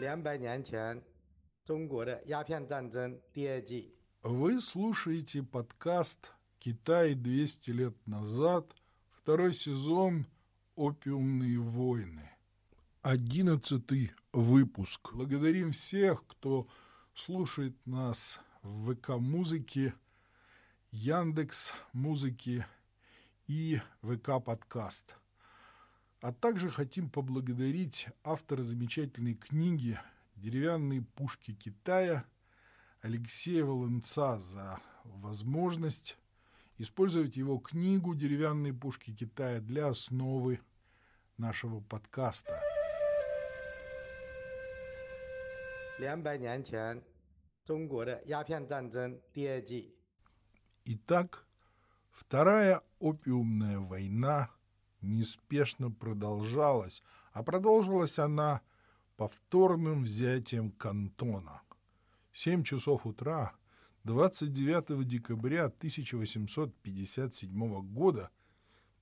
两百年前中国的鸦片战争第二季。 Вы слушаете подкаст «Китай 200 лет назад», второй сезон «Опиумные войны». Одиннадцатый выпуск. Благодарим всех, кто слушает нас в ВК-музыке, Яндекс музыки и ВК-подкаст. А также хотим поблагодарить автора замечательной книги «Деревянные пушки Китая» Алексея Волынца за возможность использовать его книгу «Деревянные пушки Китая» для основы нашего подкаста. 两百年前中国的鸦片战争第二季。 Итак, Вторая опиумная война неспешно продолжалась, а продолжилась она повторным взятием Кантона. Семь часов утра 29 декабря 1857 года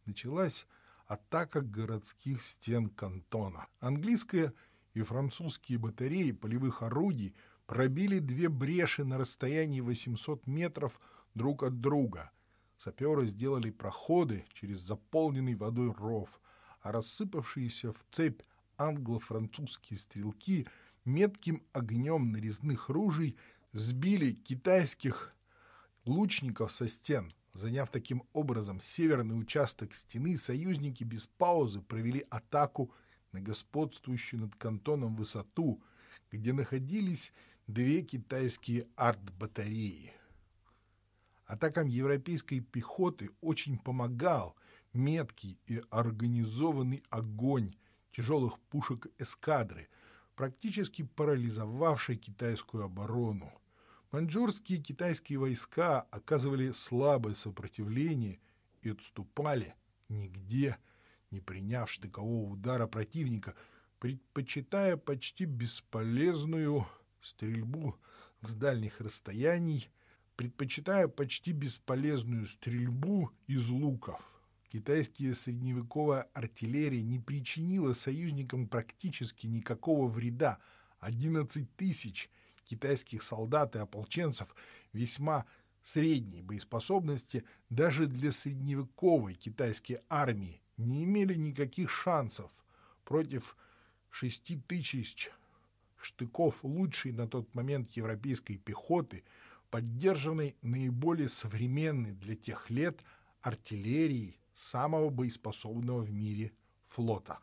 началась атака городских стен Кантона. Английская и французские батареи полевых орудий пробили две бреши на расстоянии 800 метров друг от друга. Саперы сделали проходы через заполненный водой ров, а рассыпавшиеся в цепь англо-французские стрелки метким огнем нарезных ружей сбили китайских лучников со стен. Заняв таким образом северный участок стены, союзники без паузы провели атаку на господствующую над кантоном высоту, где находились две китайские арт-батареи. Атакам европейской пехоты очень помогал меткий и организованный огонь тяжелых пушек эскадры, практически парализовавший китайскую оборону. Маньчжурские китайские войска оказывали слабое сопротивление и отступали, нигде не приняв штыкового удара противника, предпочитая почти бесполезную стрельбу с дальних расстояний, предпочитая почти бесполезную стрельбу из луков. Китайская средневековая артиллерия не причинила союзникам практически никакого вреда. 11 тысяч китайских солдат и ополченцев весьма средней боеспособности даже для средневековой китайской армии не имели никаких шансов против 6 тысяч штыков лучшей на тот момент европейской пехоты, поддержанной наиболее современной для тех лет артиллерией самого боеспособного в мире флота.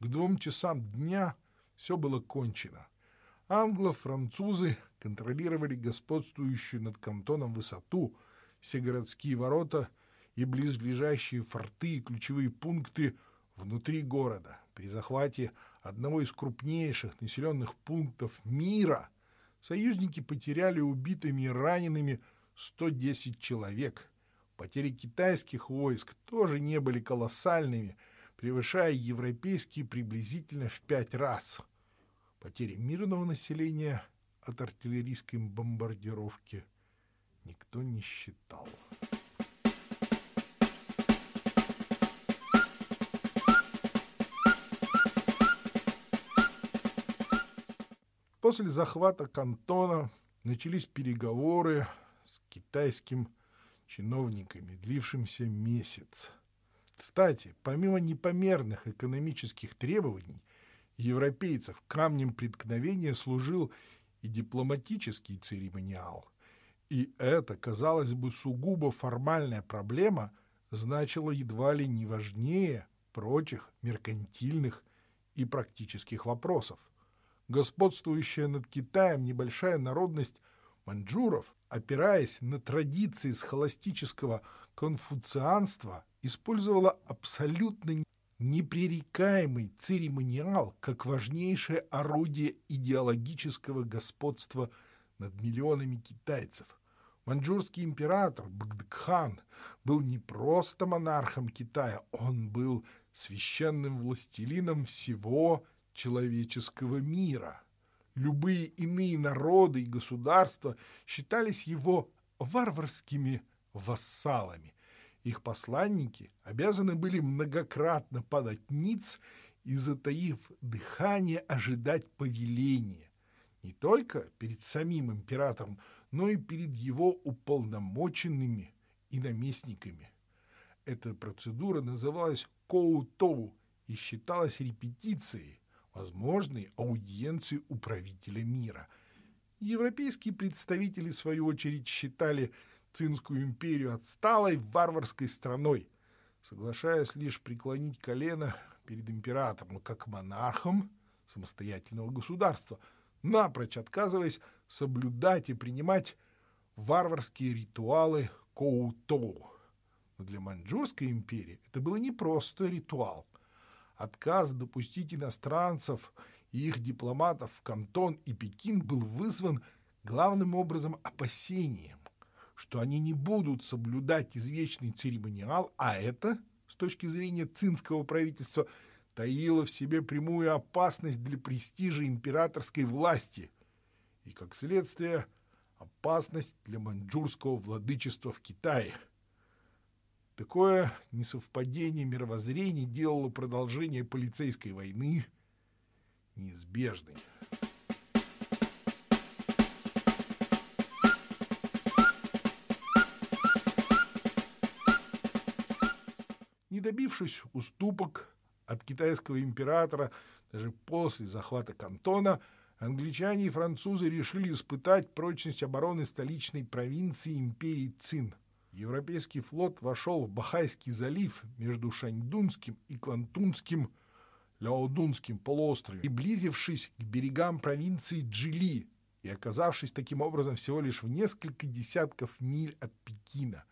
К двум часам дня все было кончено. Англо-французы контролировали господствующую над кантоном высоту, все городские ворота и близлежащие форты и ключевые пункты внутри города. При захвате одного из крупнейших населенных пунктов мира союзники потеряли убитыми и ранеными 110 человек. Потери китайских войск тоже не были колоссальными, превышая европейские приблизительно в пять раз. Потери мирного населения от артиллерийской бомбардировки никто не считал. После захвата Кантона начались переговоры с китайским чиновниками, длившимся месяц. Кстати, помимо непомерных экономических требований, европейцев камнем преткновения служил и дипломатический церемониал. И это, казалось бы, сугубо формальная проблема значила едва ли не важнее прочих меркантильных и практических вопросов. Господствующая над Китаем небольшая народность маньчжуров, опираясь на традиции схоластического конфуцианства, использовала абсолютно непререкаемый церемониал как важнейшее орудие идеологического господства над миллионами китайцев. Маньчжурский император Бгдкхан был не просто монархом Китая, он был священным властелином всего человеческого мира. Любые иные народы и государства считались его варварскими вассалами. Их посланники обязаны были многократно падать ниц и, затаив дыхание, ожидать повеления. Не только перед самим императором, но и перед его уполномоченными и наместниками. Эта процедура называлась коутоу и считалась репетицией, возможной аудиенции у правителя мира. Европейские представители, в свою очередь, считали Цинскую империю отсталой варварской страной, соглашаясь лишь преклонить колено перед императором как монархом самостоятельного государства, напрочь отказываясь соблюдать и принимать варварские ритуалы Коутоу. Но для Маньчжурской империи это было не просто ритуал. Отказ допустить иностранцев и их дипломатов в Кантон и Пекин был вызван главным образом опасением, что они не будут соблюдать извечный церемониал, а это, с точки зрения цинского правительства, таило в себе прямую опасность для престижа императорской власти и, как следствие, опасность для маньчжурского владычества в Китае. Такое несовпадение мировоззрений делало продолжение полицейской войны неизбежной. Не добившись уступок от китайского императора даже после захвата Кантона, англичане и французы решили испытать прочность обороны столичной провинции империи Цин. Европейский флот вошел в Бахайский залив между Шаньдунским и Квантунским Ляодунским полуострове, приблизившись к берегам провинции Джили и оказавшись таким образом всего лишь в несколько десятков миль от Пекина.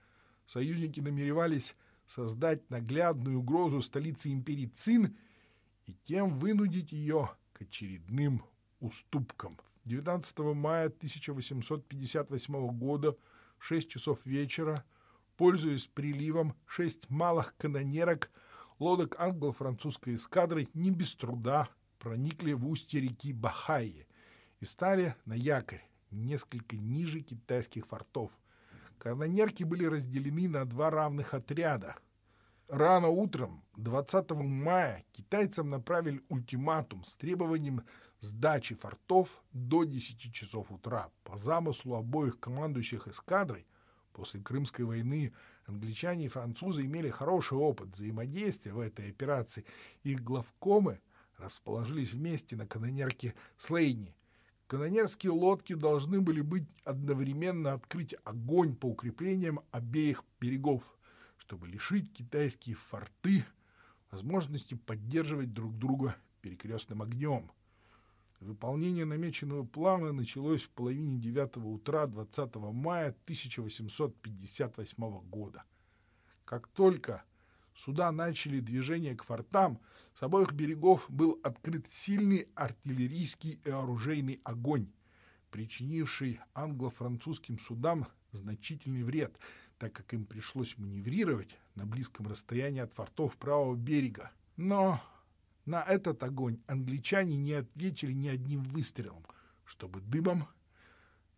Союзники намеревались создать наглядную угрозу столице империи Цин и тем вынудить ее к очередным уступкам. 19 мая 1858 года в 6 часов вечера, пользуясь приливом, шесть малых канонерок лодок англо-французской эскадры не без труда проникли в устье реки Бахайи и стали на якорь несколько ниже китайских фортов – Канонерки были разделены на два равных отряда. Рано утром, 20 мая, китайцам направили ультиматум с требованием сдачи фортов до 10 часов утра. По замыслу обоих командующих эскадрой, после Крымской войны англичане и французы имели хороший опыт взаимодействия в этой операции. Их главкомы расположились вместе на канонерке Слейни – Канонерские лодки должны были быть одновременно открыть огонь по укреплениям обеих берегов, чтобы лишить китайские форты возможности поддерживать друг друга перекрестным огнем. Выполнение намеченного плана началось в половине девятого утра 20 мая 1858 года. Как только суда начали движение к фортам, с обоих берегов был открыт сильный артиллерийский и оружейный огонь, причинивший англо-французским судам значительный вред, так как им пришлось маневрировать на близком расстоянии от фортов правого берега. Но на этот огонь англичане не ответили ни одним выстрелом, чтобы дымом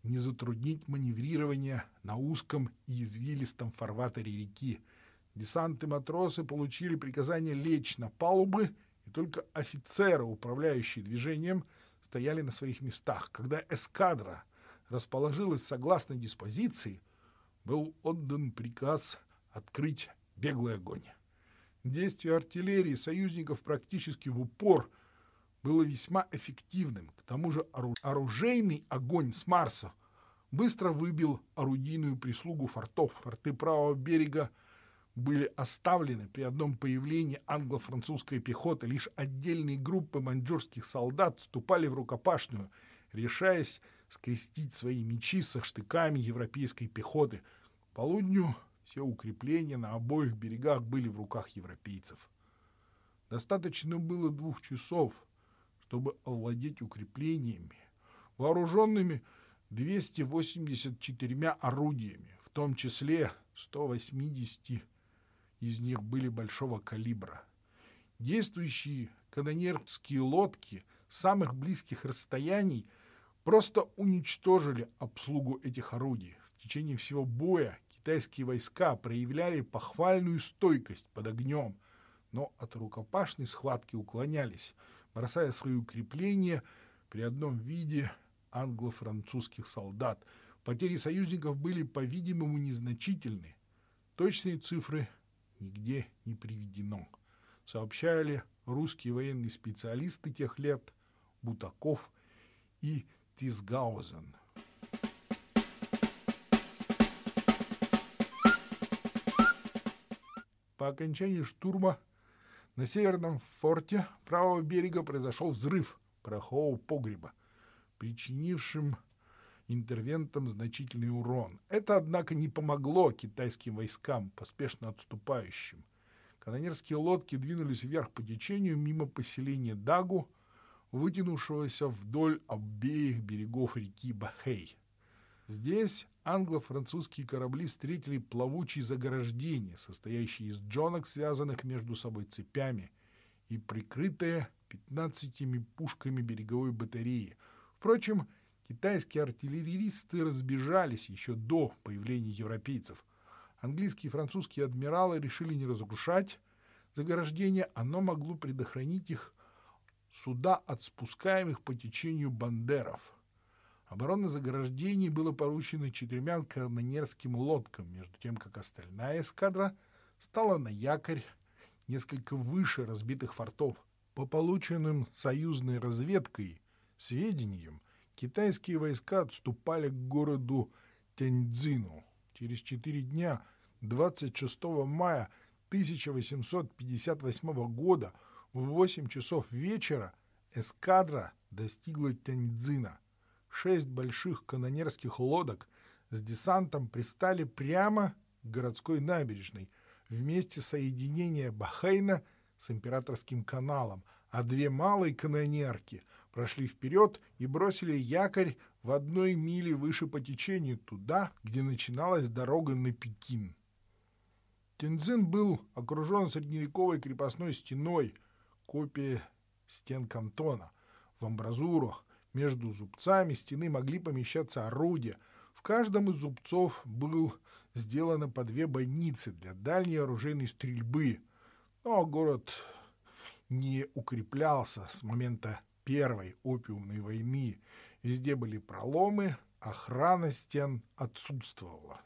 не затруднить маневрирование на узком и извилистом фарватере реки, Десанты-матросы получили приказание лечь на палубы, и только офицеры, управляющие движением, стояли на своих местах. Когда эскадра расположилась согласно диспозиции, был отдан приказ открыть беглый огонь. Действие артиллерии союзников практически в упор было весьма эффективным. К тому же оружейный огонь с Марса быстро выбил орудийную прислугу фортов. Форты правого берега были оставлены при одном появлении англо-французской пехоты. Лишь отдельные группы маньчжурских солдат вступали в рукопашную, решаясь скрестить свои мечи со штыками европейской пехоты. Полудню все укрепления на обоих берегах были в руках европейцев. Достаточно было двух часов, чтобы овладеть укреплениями, вооруженными 284 орудиями, в том числе 180 из них были большого калибра. Действующие канонерские лодки самых близких расстояний просто уничтожили обслугу этих орудий. В течение всего боя китайские войска проявляли похвальную стойкость под огнем, но от рукопашной схватки уклонялись, бросая свои укрепления при одном виде англо-французских солдат. Потери союзников были, по-видимому, незначительны. Точные цифры нигде не приведено. Сообщали русские военные специалисты тех лет Бутаков и Тисгаузен. По окончании штурма на северном форте правого берега произошел взрыв порохового погреба, причинившим интервентам значительный урон. Это, однако, не помогло китайским войскам, поспешно отступающим. Канонерские лодки двинулись вверх по течению мимо поселения Дагу, вытянувшегося вдоль обеих берегов реки Бахей. Здесь англо-французские корабли встретили плавучие заграждения, состоящие из джонок, связанных между собой цепями, и прикрытые пятнадцатими пушками береговой батареи. Впрочем, китайские артиллеристы разбежались еще до появления европейцев. Английские и французские адмиралы решили не разрушать заграждение, оно могло предохранить их суда от спускаемых по течению бандеров – Оборона заграждений была поручена четырьмя канонерским лодкам, между тем, как остальная эскадра стала на якорь несколько выше разбитых фортов. По полученным союзной разведкой сведениям, китайские войска отступали к городу Тяньцзину. Через четыре дня, 26 мая 1858 года, в 8 часов вечера эскадра достигла Тяньцзина – шесть больших канонерских лодок с десантом пристали прямо к городской набережной в месте соединения Бахейна с Императорским каналом, а две малые канонерки прошли вперед и бросили якорь в одной миле выше по течению туда, где начиналась дорога на Пекин. Тензин был окружен средневековой крепостной стеной, копия стен кантона. В амбразурах между зубцами стены могли помещаться орудия. В каждом из зубцов был сделано по две бойницы для дальней оружейной стрельбы. Но город не укреплялся с момента Первой опиумной войны. Везде были проломы, охрана стен отсутствовала.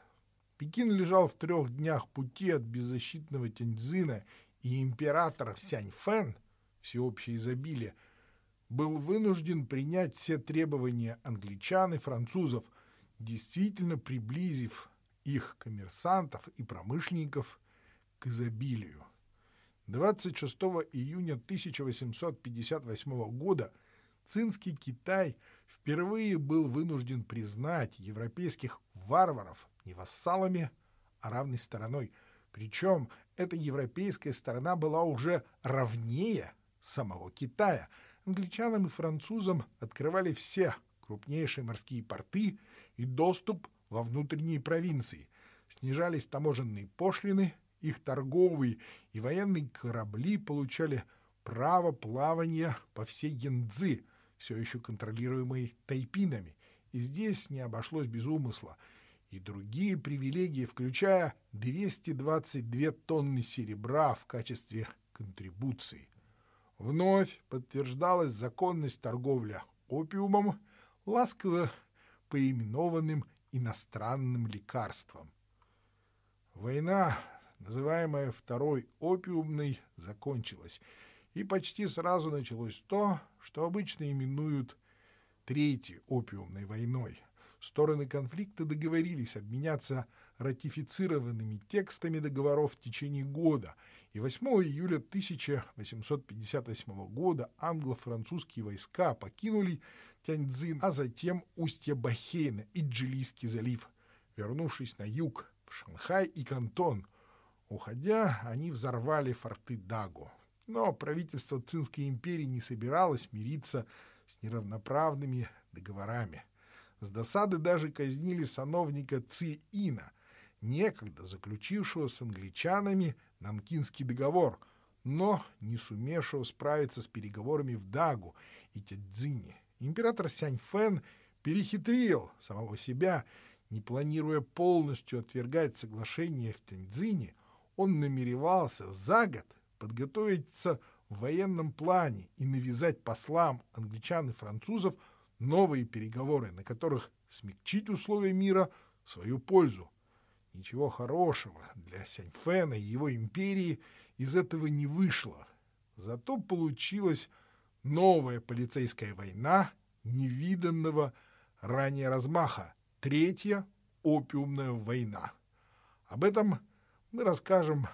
Пекин лежал в трех днях пути от беззащитного Тяньцзина, и император Сяньфэн, всеобщее изобилие, был вынужден принять все требования англичан и французов, действительно приблизив их коммерсантов и промышленников к изобилию. 26 июня 1858 года Цинский Китай впервые был вынужден признать европейских варваров не вассалами, а равной стороной. Причем эта европейская сторона была уже равнее самого Китая – англичанам и французам открывали все крупнейшие морские порты и доступ во внутренние провинции. Снижались таможенные пошлины, их торговые и военные корабли получали право плавания по всей Янцзы, все еще контролируемой тайпинами, и здесь не обошлось без умысла, и другие привилегии, включая 222 тонны серебра в качестве контрибуции. Вновь подтверждалась законность торговля опиумом, ласково поименованным иностранным лекарством. Война, называемая Второй опиумной, закончилась, и почти сразу началось то, что обычно именуют Третьей опиумной войной. Стороны конфликта договорились обменяться ратифицированными текстами договоров в течение года – и 8 июля 1858 года англо-французские войска покинули Тяньцзин, а затем устье Бахейна и Джилийский залив, вернувшись на юг, в Шанхай и Кантон. Уходя, они взорвали форты Даго. Но правительство Цинской империи не собиралось мириться с неравноправными договорами. С досады даже казнили сановника Ци Ина, некогда заключившего с англичанами Нанкинский договор, но не сумевшего справиться с переговорами в Дагу и Тядзине. Император Сяньфэн перехитрил самого себя, не планируя полностью отвергать соглашение в Тяньцзине, он намеревался за год подготовиться в военном плане и навязать послам англичан и французов новые переговоры, на которых смягчить условия мира в свою пользу. Ничего хорошего для Сяньфена и его империи из этого не вышло. Зато получилась новая полицейская война невиданного ранее размаха, третья опиумная война. Об этом мы расскажем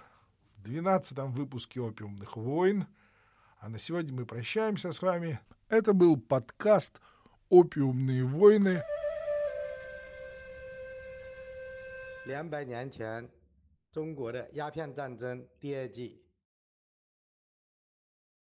в 12 выпуске «Опиумных войн». А на сегодня мы прощаемся с вами. Это был подкаст «Опиумные войны». 两百年前，中国的鸦片战争第二季。